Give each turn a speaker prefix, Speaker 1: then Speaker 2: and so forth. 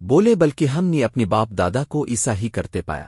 Speaker 1: بولے بلکہ ہم نے اپنے باپ دادا کو ایسا ہی کرتے پایا۔